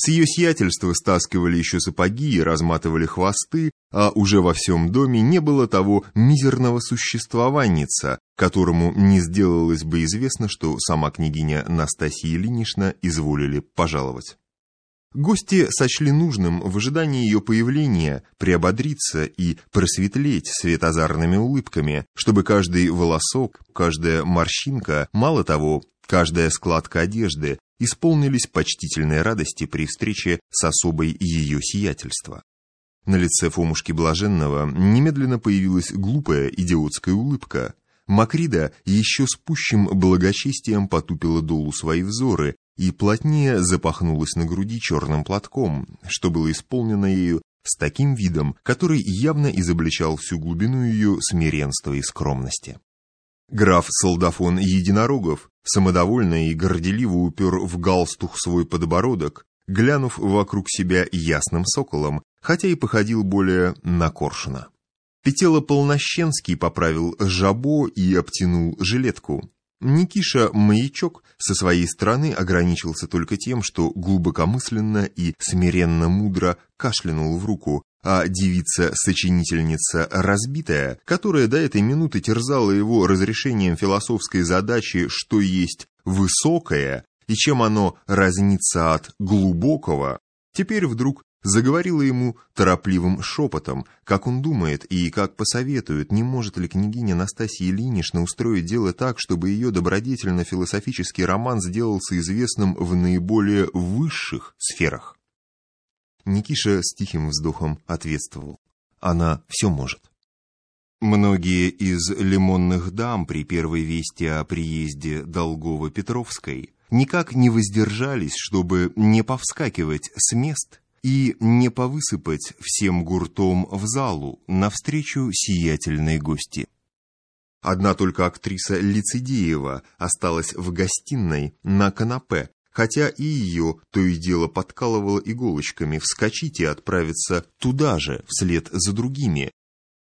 С ее сиятельства стаскивали еще сапоги и разматывали хвосты, а уже во всем доме не было того мизерного существованица, которому не сделалось бы известно, что сама княгиня Настасья Ильинична изволили пожаловать. Гости сочли нужным в ожидании ее появления приободриться и просветлеть светозарными улыбками, чтобы каждый волосок, каждая морщинка, мало того, каждая складка одежды исполнились почтительной радости при встрече с особой ее сиятельства. На лице Фомушки Блаженного немедленно появилась глупая идиотская улыбка. Макрида еще с пущим благочестием потупила долу свои взоры и плотнее запахнулась на груди черным платком, что было исполнено ею с таким видом, который явно изобличал всю глубину ее смиренства и скромности. Граф Солдафон Единорогов самодовольно и горделиво упер в галстух свой подбородок, глянув вокруг себя ясным соколом, хотя и походил более на коршуна. Петело Полнощенский поправил жабо и обтянул жилетку. Никиша Маячок со своей стороны ограничился только тем, что глубокомысленно и смиренно мудро кашлянул в руку, а девица-сочинительница разбитая, которая до этой минуты терзала его разрешением философской задачи, что есть высокое и чем оно разнится от глубокого, теперь вдруг заговорила ему торопливым шепотом, как он думает и как посоветует, не может ли княгиня Настасья Ильинична устроить дело так, чтобы ее добродетельно-философический роман сделался известным в наиболее высших сферах. Никиша с тихим вздохом ответствовал. Она все может. Многие из лимонных дам при первой вести о приезде Долгова-Петровской никак не воздержались, чтобы не повскакивать с мест и не повысыпать всем гуртом в залу навстречу сиятельной гости. Одна только актриса Лицедеева осталась в гостиной на канапе, хотя и ее то и дело подкалывало иголочками вскочить и отправиться туда же, вслед за другими.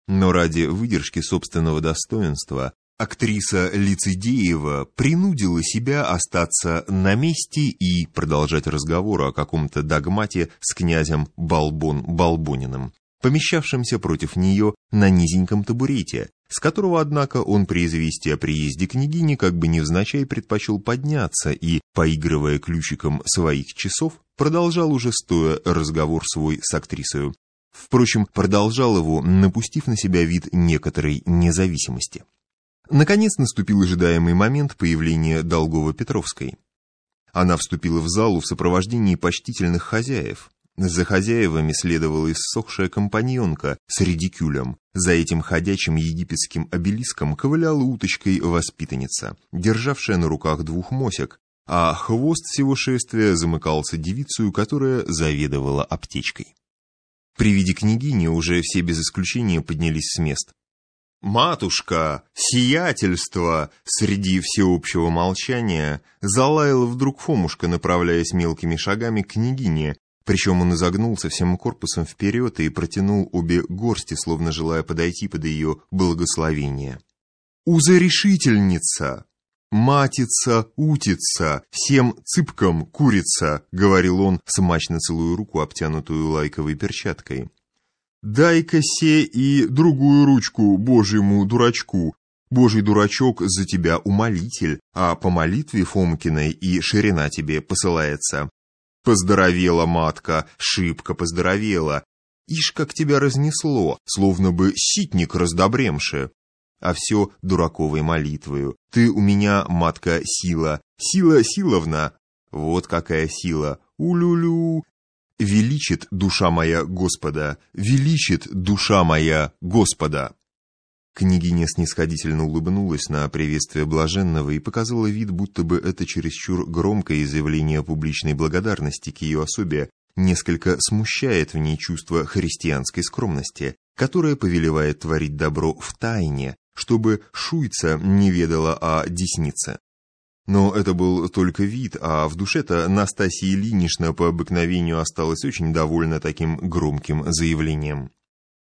Но ради выдержки собственного достоинства актриса Лицедеева принудила себя остаться на месте и продолжать разговор о каком-то догмате с князем Балбон-Балбониным, помещавшимся против нее на низеньком табурете, с которого, однако, он при известии о приезде княгини как бы невзначай предпочел подняться и, поигрывая ключиком своих часов, продолжал уже стоя разговор свой с актрисой. Впрочем, продолжал его, напустив на себя вид некоторой независимости. Наконец наступил ожидаемый момент появления Долгова-Петровской. Она вступила в залу в сопровождении почтительных хозяев, за хозяевами следовала иссохшая компаньонка с редикюлем. За этим ходячим египетским обелиском ковыляла уточкой воспитанница, державшая на руках двух мосек, а хвост всего шествия замыкался девицей, которая заведовала аптечкой. При виде княгини уже все без исключения поднялись с мест. «Матушка! Сиятельство!» Среди всеобщего молчания залаял вдруг Фомушка, направляясь мелкими шагами к княгине, причем он изогнулся всем корпусом вперед и протянул обе горсти, словно желая подойти под ее благословение. «Узорешительница! Матица, утица, всем цыпкам курица!» — говорил он, смачно целую руку, обтянутую лайковой перчаткой. «Дай-ка се и другую ручку божьему дурачку. Божий дурачок за тебя умолитель, а по молитве Фомкиной и ширина тебе посылается. Поздоровела матка, шибко поздоровела. Ишь, как тебя разнесло, словно бы ситник раздобремши. А все дураковой молитвою. Ты у меня, матка, сила, сила силовна. Вот какая сила, улюлю. Величит душа моя Господа, величит душа моя Господа. Княгиня снисходительно улыбнулась на приветствие блаженного и показала вид, будто бы это чересчур громкое изъявление публичной благодарности к ее особе несколько смущает в ней чувство христианской скромности, которое повелевает творить добро в тайне, чтобы шуйца не ведала о деснице. Но это был только вид, а в душе-то Настасья Ильинична по обыкновению осталась очень довольна таким громким заявлением.